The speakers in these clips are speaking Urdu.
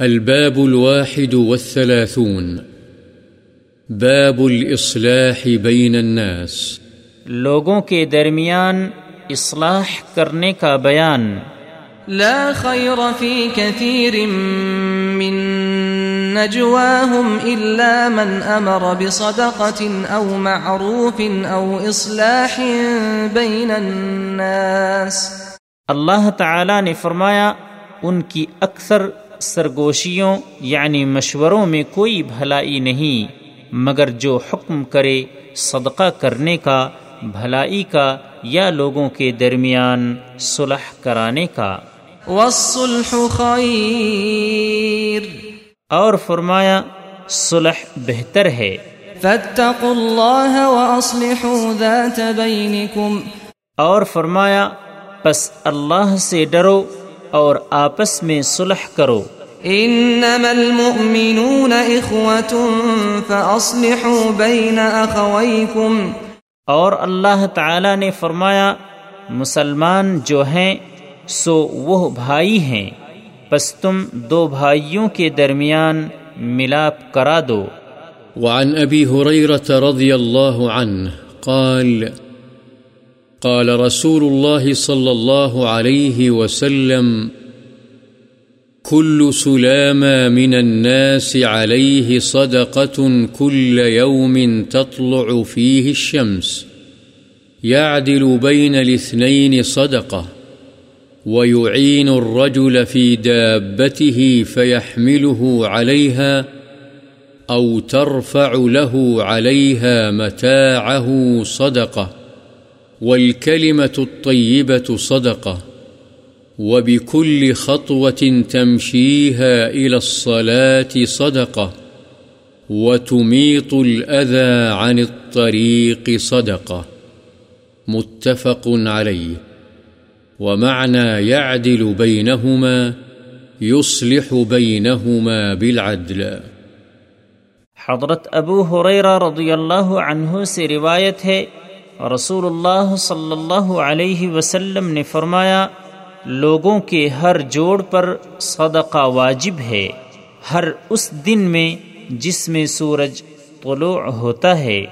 الباب الواحد والثلاثون. باب الإصلاح بين الناس. لوگوں کے درمیان اصلاح کرنے کا بیان. لا خير في كثير من نجواهم إلا من أمر بصدقة أو معروف أو إصلاح بين الناس. اللہ تعالی نے فرمایا ان کی اکثر سرگوشیوں یعنی مشوروں میں کوئی بھلائی نہیں مگر جو حکم کرے صدقہ کرنے کا بھلائی کا یا لوگوں کے درمیان صلح کرانے کا۔ والصلح خير۔ اور فرمایا صلح بہتر ہے۔ فاتقوا الله وأصلحوا ذات بينكم۔ اور فرمایا پس اللہ سے ڈرو۔ اور آپس میں صلح کرو۔ إنما المؤمنون إخوة فأصلحوا بين أخويكم اور اللہ تعالی نے فرمایا مسلمان جو ہیں سو وہ بھائی ہیں۔ پس تم دو بھائیوں کے درمیان ملاپ کرا دو۔ وعن أبي هريرة رضي الله عنه قال قال رسول الله صلى الله عليه وسلم، كل سلامة من الناس عليه صدقة كل يوم تطلع فيه الشمس، يعدل بين الاثنين صدقة، ويعين الرجل في دابته فيحمله عليها، أو ترفع له عليها متاعه صدقة. والكلمة الطيبة صدقة، وبكل خطوة تمشيها إلى الصلاة صدقة، وتميط الأذى عن الطريق صدقة. متفق عليه. ومعنى يعدل بينهما، يصلح بينهما بالعدل. حضرت ابو حریرہ رضی اللہ عنہ سے روایت ہے رسول اللہ صلی اللہ علیہ وسلم نے فرمایا، لوگوں کے ہر جوڑ پر صدقہ واجب ہے۔ ہر اس دن میں جس میں سورج طلوع ہوتا ہے،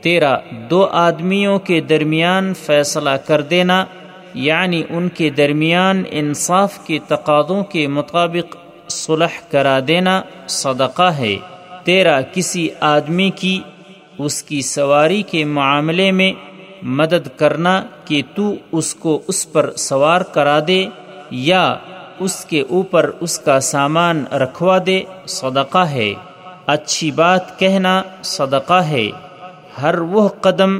تیرا دو آدمیوں کے درمیان فیصلہ کر دینا یعنی ان کے درمیان انصاف کے تقاضوں کے مطابق صلح کرا دینا صدقہ ہے۔ تیرا کسی آدمی کی، اس کی سواری کے معاملے میں مدد کرنا کہ تو اس کو اس پر سوار کرا دے یا اس کے اوپر اس کا سامان رکھوا دے، صدقہ ہے۔ اچھی بات کہنا صدقہ ہے۔ ہر وہ قدم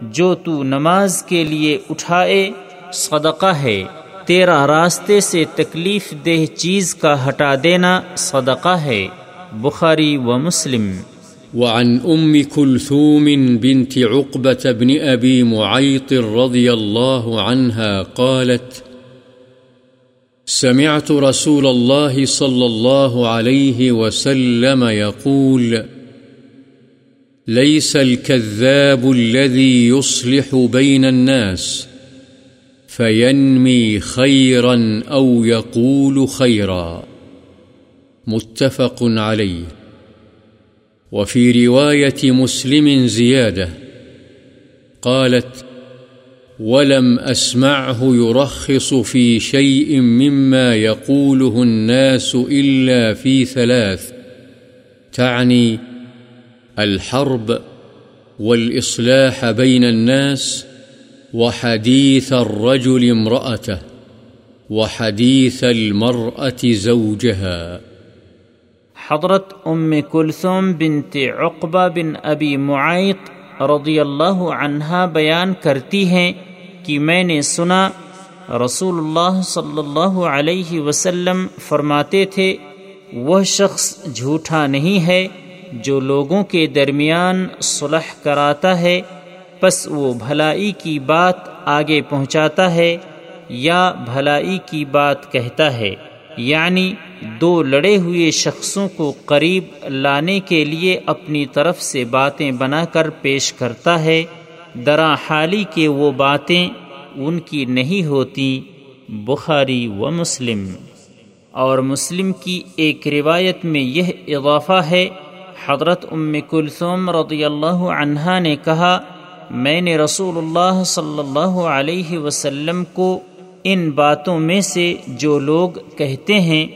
جو تو نماز کے لیے اٹھائے، صدقہ ہے۔ تیرا راستے سے تکلیف دہ چیز کا ہٹا دینا صدقہ ہے۔ بخاری و مسلم۔ وعن أم كلثوم بنت عقبة بن أبي معيط رضي الله عنها قالت، سمعت رسول الله صلى الله عليه وسلم يقول، ليس الكذاب الذي يصلح بين الناس، فينمي خيرا أو يقول خيرا. متفق عليه. وفي رواية مسلم زيادة قالت ولم أسمعه يرخص في شيء مما يقوله الناس إلا في ثلاث، تعني الحرب والإصلاح بين الناس وحديث الرجل امرأته وحديث المرأة زوجها. حضرت ام کلثوم بنت عقبہ بن ابی معیط رضی اللہ عنہا بیان کرتی ہیں کہ میں نے سنا، رسول اللہ صلی اللہ علیہ وسلم فرماتے تھے، وہ شخص جھوٹا نہیں ہے جو لوگوں کے درمیان صلح کراتا ہے، پس وہ بھلائی کی بات آگے پہنچاتا ہے یا بھلائی کی بات کہتا ہے یعنی دو لڑے ہوئے شخصوں کو قریب لانے کے لیے اپنی طرف سے باتیں بنا کر پیش کرتا ہے۔ درا حالی کے وہ باتیں ان کی نہیں ہوتی۔ بخاری و مسلم۔ اور مسلم کی ایک روایت میں یہ اضافہ ہے۔ حضرت ام کلثوم رضی اللہ عنہا نے کہا، میں نے رسول اللہ صلی اللہ علیہ وسلم کو ان باتوں میں سے جو لوگ کہتے ہیں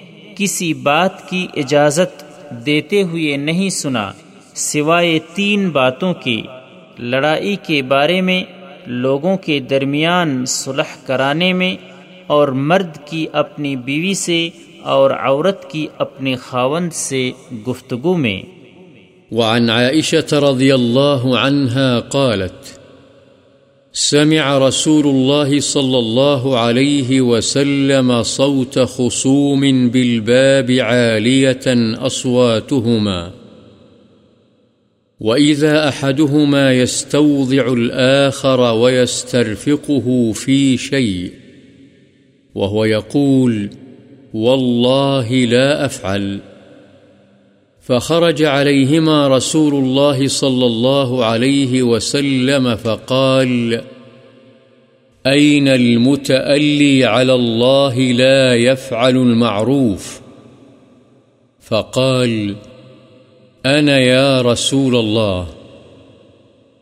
کسی بات کی اجازت دیتے ہوئے نہیں سنا، سوائے تین باتوں کی۔ لڑائی کے بارے میں، لوگوں کے درمیان صلح کرانے میں، اور مرد کی اپنی بیوی سے اور عورت کی اپنے خاوند سے گفتگو میں۔ وعن عائشة رضي الله عنها قالت سمع رسول الله صلى الله عليه وسلم صوت خصوم بالباب عالية أصواتهما. وإذا أحدهما يستوضع الآخر ويسترفقه في شيء، وهو يقول والله لا أفعل. فخرج عليهما رسول الله صلى الله عليه وسلم فقال، أين المتألي على الله لا يفعل المعروف؟ فقال، أنا يا رسول الله،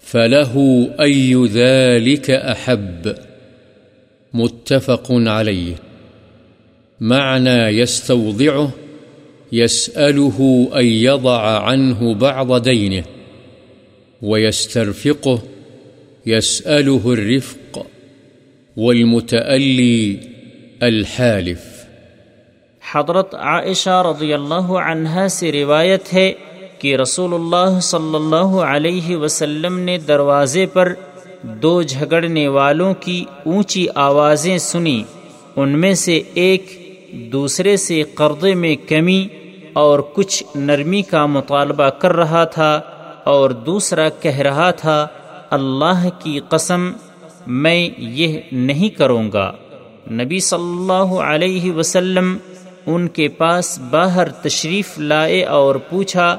فله أي ذلك أحب؟ متفق عليه. معنى يستوضعه يسأله أن يضع عنه بعض دينه ويسترفقه، يسأله الرفق والمتألي الحالف. حضرت عائشہ رضی اللہ عنہا سے روایت ہے کہ رسول اللہ صلی اللہ علیہ وسلم نے دروازے پر دو جھگڑنے والوں کی اونچی آوازیں سنی ان میں سے ایک دوسرے سے قرضے میں کمی اور کچھ نرمی کا مطالبہ کر رہا تھا اور دوسرا کہہ رہا تھا، اللہ کی قسم، میں یہ نہیں کروں گا۔ نبی صلی اللہ علیہ وسلم ان کے پاس باہر تشریف لائے اور پوچھا،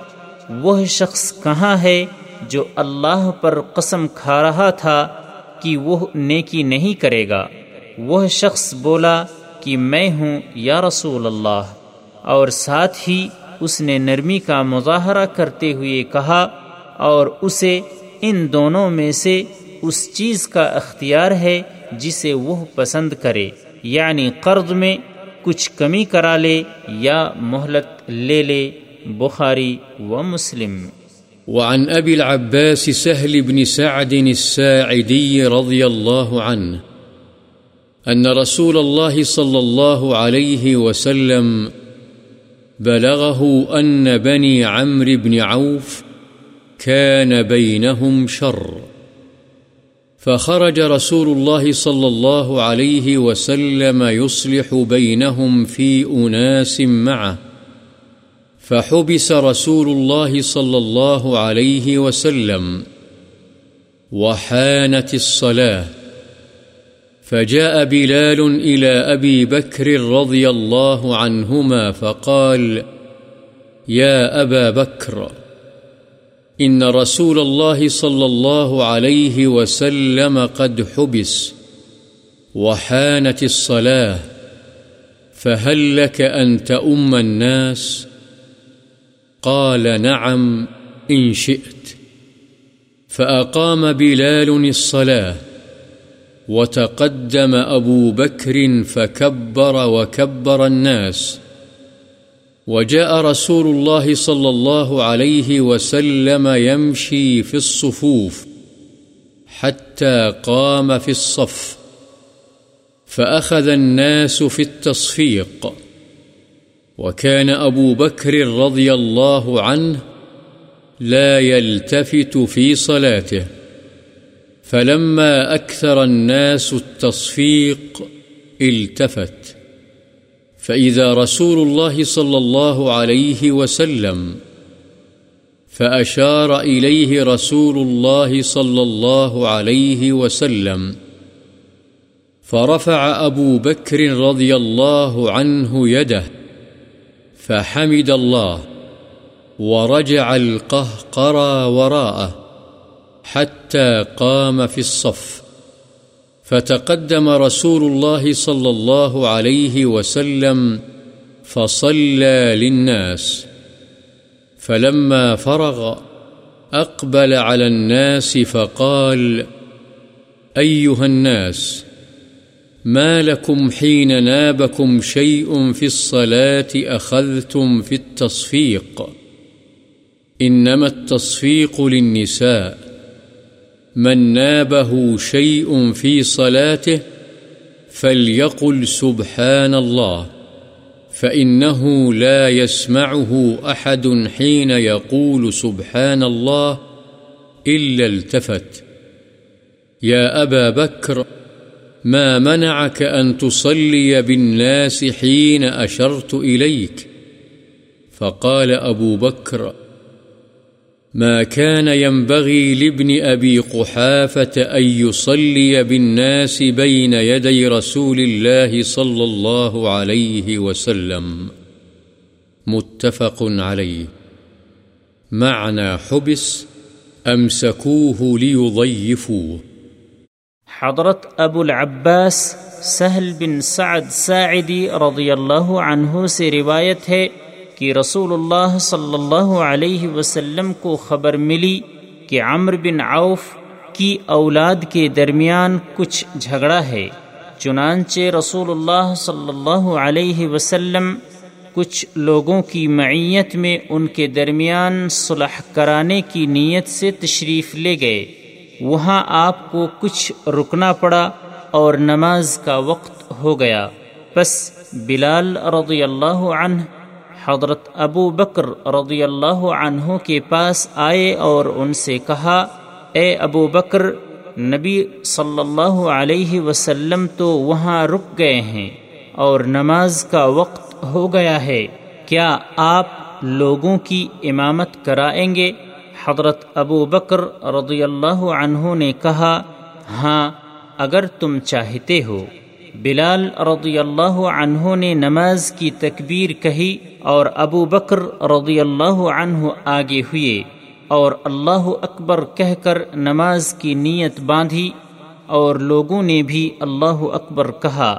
وہ شخص کہاں ہے جو اللہ پر قسم کھا رہا تھا کہ وہ نیکی نہیں کرے گا؟ وہ شخص بولا کہ میں ہوں یا رسول اللہ۔ اور ساتھ ہی اس نے نرمی کا مظاہرہ کرتے ہوئے کہا، اور اسے ان دونوں میں سے اس چیز کا اختیار ہے جسے وہ پسند کرے یعنی قرض میں کچھ کمی کرا لے یا مہلت لے لے، بخاری و مسلم۔ وعن أبي العباس سهل بن سعد الساعدي رضي الله عنه أن رسول الله صلى الله عليه وسلم بلغه أن بني عمرو بن عوف كان بينهم شر. فخرج رسول الله صلى الله عليه وسلم يصلح بينهم في أناس معه. فحبس رسول الله صلى الله عليه وسلم وحانت الصلاة. فجاء بلال إلى أبي بكر رضي الله عنهما فقال، يا أبا بكر، إن رسول الله صلى الله عليه وسلم قد حبس وحانت الصلاة، فهل لك أن تأم الناس؟ قال، نعم، إن شئت فأقام بلال الصلاة وتقدم أبو بكر فكبر وكبر الناس. وجاء رسول الله صلى الله عليه وسلم يمشي في الصفوف حتى قام في الصف، فأخذ الناس في التصفيق. وكان أبو بكر رضي الله عنه لا يلتفت في صلاته. فلما أكثر الناس التصفيق التفت. فإذا رسول الله صلى الله عليه وسلم فأشار إليه رسول الله صلى الله عليه وسلم فرفع أبو بكر رضي الله عنه يده فحمد الله ورجع القهقرى وراءه حتى حتى قام في الصف، فتقدم رسول الله صلى الله عليه وسلم فصلى للناس، فلما فرغ أقبل على الناس فقال أيها الناس، ما لكم حين نابكم شيء في الصلاة أخذتم في التصفيق؟ إنما التصفيق للنساء. من نابه شيء في صلاته فليقل سبحان الله، فإنه لا يسمعه أحد حين يقول سبحان الله إلا التفت. يا أبا بكر، ما منعك أن تصلي بالناس حين أشرت إليك؟ فقال أبو بكر ما كان ينبغي لابن أبي قحافة أن يصلي بالناس بين يدي رسول الله صلى الله عليه وسلم. متفق عليه. معنى حبس أمسكوه ليضيفوه. حضرت ابو العباس سہل بن سعد ساعدی رضی اللہ عنہ سے روایت ہے کہ رسول اللہ صلی اللہ علیہ وسلم کو خبر ملی کہ عمر بن عوف کی اولاد کے درمیان کچھ جھگڑا ہے، چنانچہ رسول اللہ صلی اللہ علیہ وسلم کچھ لوگوں کی معیت میں ان کے درمیان صلح کرانے کی نیت سے تشریف لے گئے۔ وہاں آپ کو کچھ رکنا پڑا اور نماز کا وقت ہو گیا۔ بس بلال رضی اللہ عنہ حضرت ابو بکر رضی اللہ عنہ کے پاس آئے اور ان سے کہا، اے ابو بکر، نبی صلی اللہ علیہ وسلم تو وہاں رک گئے ہیں اور نماز کا وقت ہو گیا ہے، کیا آپ لوگوں کی امامت کرائیں گے؟ حضرت ابو بکر رضی اللہ عنہ نے کہا ہاں اگر تم چاہتے ہو۔ بلال رضی اللہ عنہ نے نماز کی تکبیر کہی اور ابو بکر رضی اللہ عنہ آگے ہوئے اور اللہ اکبر کہہ کر نماز کی نیت باندھی اور لوگوں نے بھی اللہ اکبر کہا،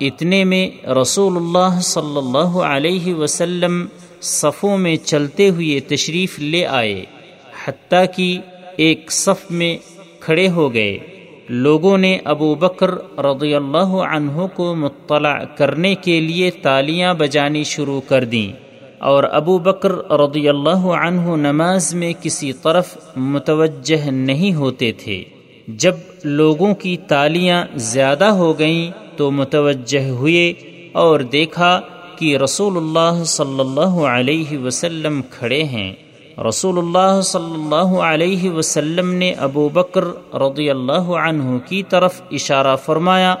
اتنے میں رسول اللہ صلی اللہ علیہ وسلم صفوں میں چلتے ہوئے تشریف لے آئے، حتیٰ کہ ایک صف میں کھڑے ہو گئے۔ لوگوں نے ابو بکر رضی اللہ عنہ کو مطلع کرنے کے لیے تالیاں بجانی شروع کر دیں اور ابو بکر رضی اللہ عنہ نماز میں کسی طرف متوجہ نہیں ہوتے تھے۔ جب لوگوں کی تالیاں زیادہ ہو گئیں تو متوجہ ہوئے اور دیکھا کہ رسول اللہ صلی اللہ علیہ وسلم کھڑے ہیں۔ رسول اللہ صلی اللہ علیہ وسلم نے ابو بکر رضی اللہ عنہ کی طرف اشارہ فرمایا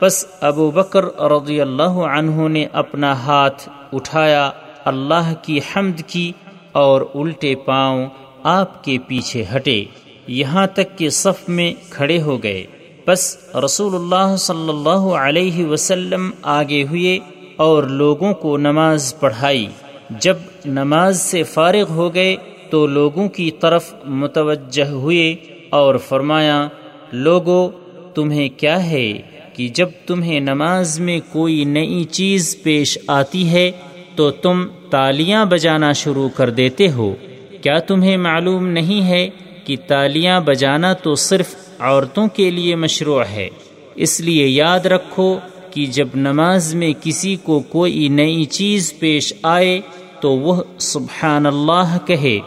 بس ابو بکر رضی اللہ عنہ نے اپنا ہاتھ اٹھایا اللہ کی حمد کی اور الٹے پاؤں آپ کے پیچھے ہٹے یہاں تک کہ صف میں کھڑے ہو گئے بس رسول اللہ صلی اللہ علیہ وسلم آگے ہوئے اور لوگوں کو نماز پڑھائی جب نماز سے فارغ ہو گئے تو لوگوں کی طرف متوجہ ہوئے اور فرمایا، لوگو، تمہیں کیا ہے کہ جب تمہیں نماز میں کوئی نئی چیز پیش آتی ہے تو تم تالیاں بجانا شروع کر دیتے ہو۔ کیا تمہیں معلوم نہیں ہے کہ تالیاں بجانا تو صرف عورتوں کے لیے مشروع ہے۔ اس لیے یاد رکھو کہ جب نماز میں کسی کو کوئی نئی چیز پیش آئے تو وہ سبحان اللہ کہے،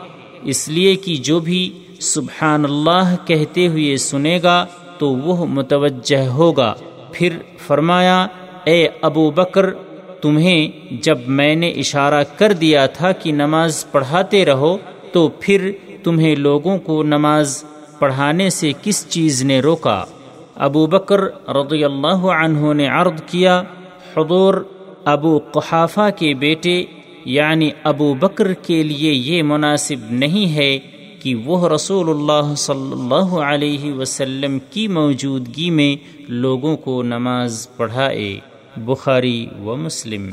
اس لیے کہ جو بھی سبحان اللہ کہتے ہوئے سنے گا تو وہ متوجہ ہوگا۔ پھر فرمایا، اے ابو بکر، تمہیں جب میں نے اشارہ کر دیا تھا کہ نماز پڑھاتے رہو، تو پھر تمہیں لوگوں کو نماز پڑھانے سے کس چیز نے روکا؟ ابو بکر رضی اللہ عنہ نے عرض کیا، حضور ابو قحافہ کے بیٹے یعنی ابو بکر کے لیے یہ مناسب نہیں ہے کہ وہ رسول اللہ صلی اللہ علیہ وسلم کی موجودگی میں لوگوں کو نماز پڑھائے، بخاری و مسلم۔